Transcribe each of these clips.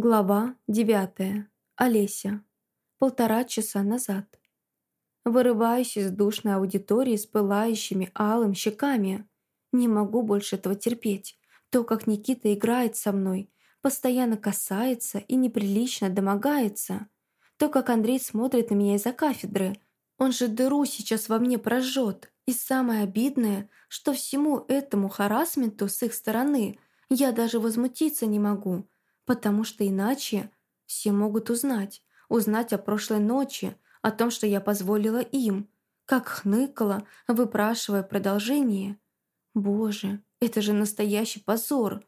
Глава девятая. Олеся. Полтора часа назад. Вырываюсь из душной аудитории с пылающими алым щеками. Не могу больше этого терпеть. То, как Никита играет со мной, постоянно касается и неприлично домогается. То, как Андрей смотрит на меня из-за кафедры. Он же дыру сейчас во мне прожжет. И самое обидное, что всему этому харасменту с их стороны я даже возмутиться не могу – Потому что иначе все могут узнать. Узнать о прошлой ночи, о том, что я позволила им. Как хныкала, выпрашивая продолжение. Боже, это же настоящий позор.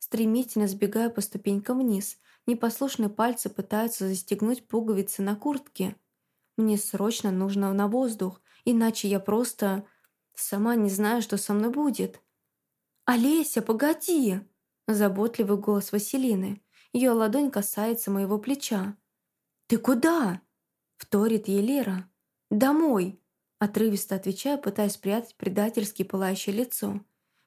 Стремительно сбегаю по ступенькам вниз. Непослушные пальцы пытаются застегнуть пуговицы на куртке. Мне срочно нужно на воздух, иначе я просто... Сама не знаю, что со мной будет. «Олеся, погоди!» Заботливый голос Василины. Ее ладонь касается моего плеча. «Ты куда?» — вторит ей Лера. «Домой!» — отрывисто отвечаю, пытаясь спрятать предательски пылающее лицо.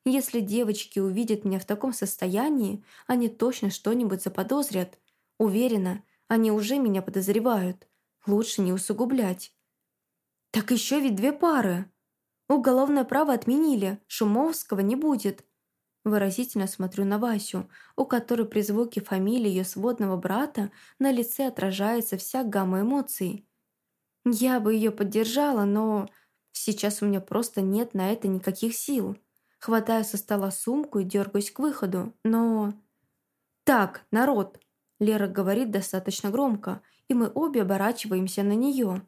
«Если девочки увидят меня в таком состоянии, они точно что-нибудь заподозрят. Уверена, они уже меня подозревают. Лучше не усугублять». «Так еще ведь две пары!» «Уголовное право отменили, Шумовского не будет. Выразительно смотрю на Васю, у которой при звуке фамилии ее сводного брата на лице отражается вся гамма эмоций. Я бы ее поддержала, но сейчас у меня просто нет на это никаких сил. Хватаю со стола сумку и дергаюсь к выходу, но... «Так, народ!» Лера говорит достаточно громко, и мы обе оборачиваемся на нее.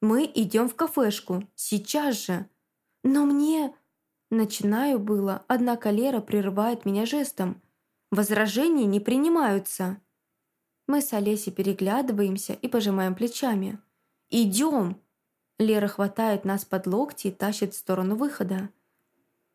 «Мы идем в кафешку. Сейчас же!» «Но мне...» Начинаю было, однако Лера прерывает меня жестом. Возражения не принимаются. Мы с Олесей переглядываемся и пожимаем плечами. «Идем!» Лера хватает нас под локти и тащит в сторону выхода.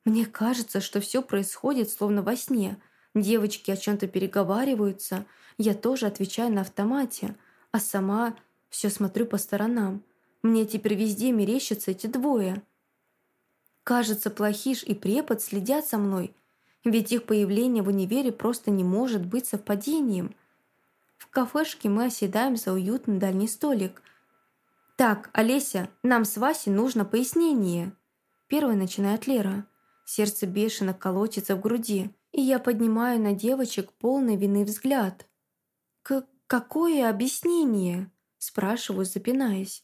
Мне кажется, что все происходит словно во сне. Девочки о чем-то переговариваются, я тоже отвечаю на автомате, а сама все смотрю по сторонам. Мне теперь везде мерещатся эти двое – Кажется, плохиш и препод следят за мной, ведь их появление в универе просто не может быть совпадением. В кафешке мы оседаем за уютный дальний столик. «Так, Олеся, нам с Васей нужно пояснение». Первой начинает Лера. Сердце бешено колотится в груди, и я поднимаю на девочек полный вины взгляд. «К какое объяснение?» спрашиваю, запинаясь.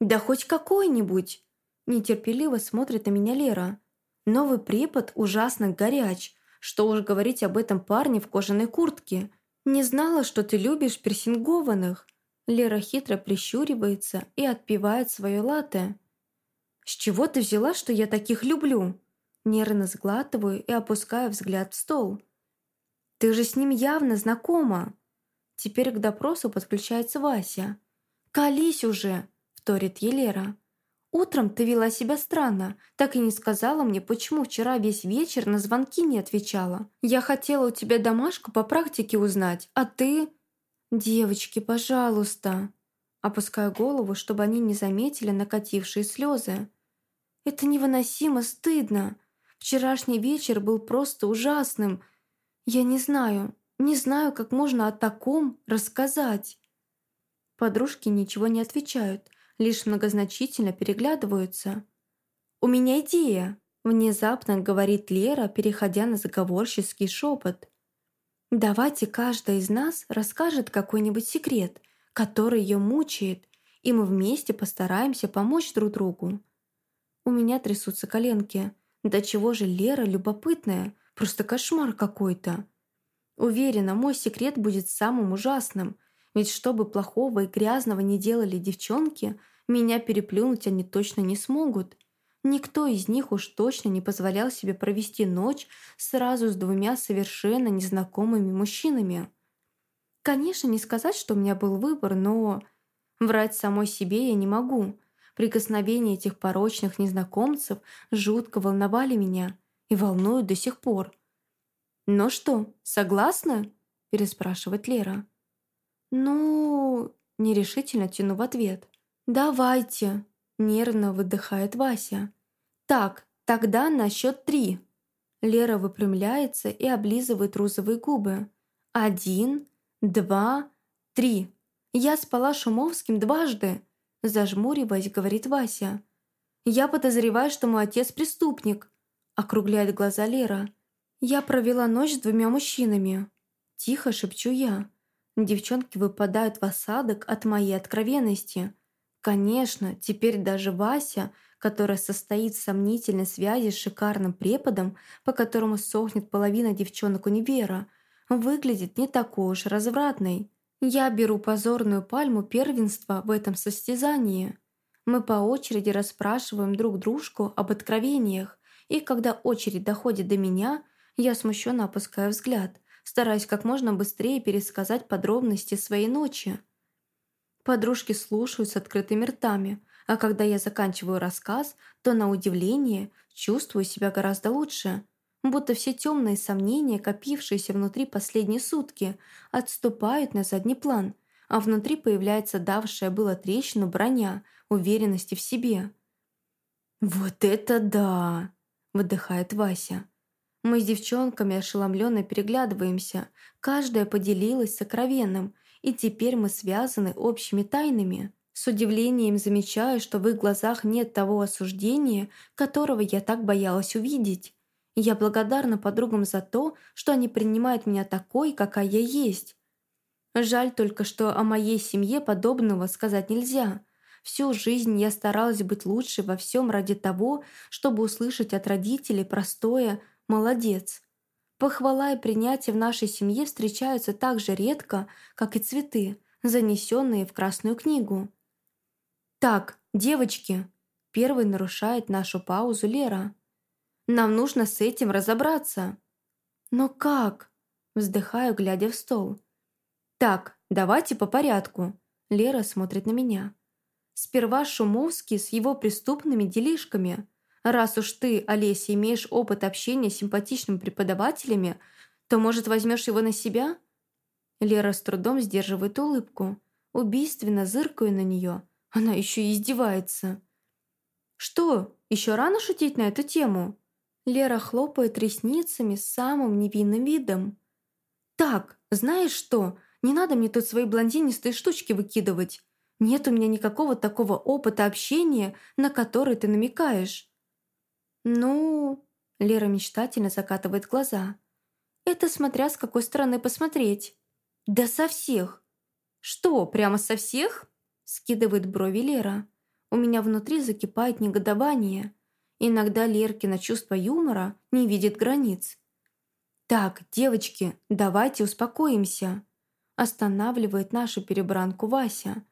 «Да хоть какое-нибудь!» Нетерпеливо смотрит на меня Лера. Новый препод ужасно горяч. Что уж говорить об этом парне в кожаной куртке. Не знала, что ты любишь персингованных. Лера хитро прищуривается и отпивает свое латте. «С чего ты взяла, что я таких люблю?» Нервно сглатываю и опускаю взгляд в стол. «Ты же с ним явно знакома!» Теперь к допросу подключается Вася. «Колись уже!» – вторит Елера. Утром ты вела себя странно, так и не сказала мне, почему вчера весь вечер на звонки не отвечала. Я хотела у тебя домашку по практике узнать, а ты... Девочки, пожалуйста. Опускаю голову, чтобы они не заметили накатившие слезы. Это невыносимо стыдно. Вчерашний вечер был просто ужасным. Я не знаю, не знаю, как можно о таком рассказать. Подружки ничего не отвечают, лишь многозначительно переглядываются. «У меня идея!» – внезапно говорит Лера, переходя на заговорческий шепот. «Давайте каждая из нас расскажет какой-нибудь секрет, который ее мучает, и мы вместе постараемся помочь друг другу». У меня трясутся коленки. Да чего же Лера любопытная, просто кошмар какой-то. Уверена, мой секрет будет самым ужасным, ведь что бы плохого и грязного не делали девчонки, меня переплюнуть они точно не смогут. Никто из них уж точно не позволял себе провести ночь сразу с двумя совершенно незнакомыми мужчинами. Конечно, не сказать, что у меня был выбор, но... Врать самой себе я не могу. Прикосновения этих порочных незнакомцев жутко волновали меня и волнуют до сих пор. «Ну что, согласна?» – переспрашивает Лера. «Ну...» – нерешительно тяну в ответ. «Давайте», — нервно выдыхает Вася. «Так, тогда на счет три». Лера выпрямляется и облизывает розовые губы. «Один, два, три. Я спала Шумовским дважды, зажмуриваясь, говорит Вася. Я подозреваю, что мой отец преступник, округляет глаза Лера. Я провела ночь с двумя мужчинами. Тихо шепчу я. Девчонки выпадают в осадок от моей откровенности. Конечно, теперь даже Вася, которая состоит в сомнительной связи с шикарным преподом, по которому сохнет половина девчонок универа, выглядит не такой уж развратной. Я беру позорную пальму первенства в этом состязании. Мы по очереди расспрашиваем друг дружку об откровениях, и когда очередь доходит до меня, я смущенно опускаю взгляд, стараясь как можно быстрее пересказать подробности своей ночи. Подружки слушают с открытыми ртами, а когда я заканчиваю рассказ, то на удивление чувствую себя гораздо лучше, будто все темные сомнения, копившиеся внутри последние сутки, отступают на задний план, а внутри появляется давшая было трещину броня, уверенности в себе. «Вот это да!» – выдыхает Вася. Мы с девчонками ошеломленно переглядываемся, каждая поделилась сокровенным, и теперь мы связаны общими тайнами. С удивлением замечаю, что в их глазах нет того осуждения, которого я так боялась увидеть. Я благодарна подругам за то, что они принимают меня такой, какая я есть. Жаль только, что о моей семье подобного сказать нельзя. Всю жизнь я старалась быть лучше во всем ради того, чтобы услышать от родителей простое «молодец». Похвала и принятие в нашей семье встречаются так же редко, как и цветы, занесенные в Красную книгу. «Так, девочки!» Первый нарушает нашу паузу Лера. «Нам нужно с этим разобраться». «Но как?» Вздыхаю, глядя в стол. «Так, давайте по порядку». Лера смотрит на меня. «Сперва Шумовский с его преступными делишками. Раз уж ты, Олеся, имеешь опыт общения с симпатичными преподавателями, то, может, возьмешь его на себя?» Лера с трудом сдерживает улыбку. Убийственно зыркаю на нее. Она еще и издевается. «Что, еще рано шутить на эту тему?» Лера хлопает ресницами с самым невинным видом. «Так, знаешь что? Не надо мне тут свои блондинистые штучки выкидывать. Нет у меня никакого такого опыта общения, на который ты намекаешь». «Ну...» — Лера мечтательно закатывает глаза. «Это смотря с какой стороны посмотреть». «Да со всех». «Что, прямо со всех?» — скидывает брови Лера. У меня внутри закипает негодование. Иногда Леркино чувство юмора не видит границ. «Так, девочки, давайте успокоимся», – останавливает нашу перебранку Вася.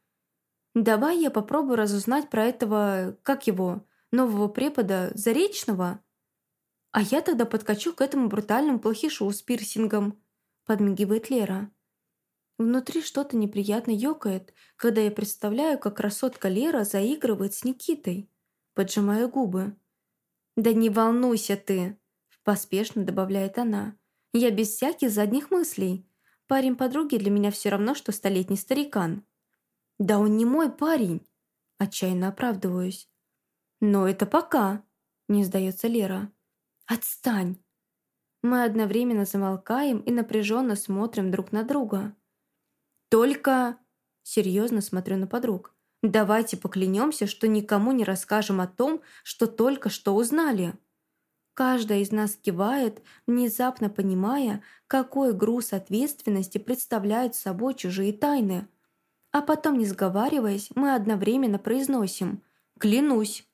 «Давай я попробую разузнать про этого, как его, нового препода Заречного. А я тогда подкачу к этому брутальному плохишу с пирсингом», – подмигивает Лера. Внутри что-то неприятно ёкает, когда я представляю, как красотка Лера заигрывает с Никитой. Поджимаю губы. «Да не волнуйся ты», – поспешно добавляет она. «Я без всяких задних мыслей. Парень подруги для меня все равно, что столетний старикан». «Да он не мой парень», – отчаянно оправдываюсь. «Но это пока», – не сдается Лера. «Отстань!» Мы одновременно замолкаем и напряженно смотрим друг на друга. «Только...» – серьезно смотрю на подруг. Давайте поклянемся, что никому не расскажем о том, что только что узнали. Каждая из нас кивает, внезапно понимая, какой груз ответственности представляют собой чужие тайны. А потом, не сговариваясь, мы одновременно произносим «Клянусь».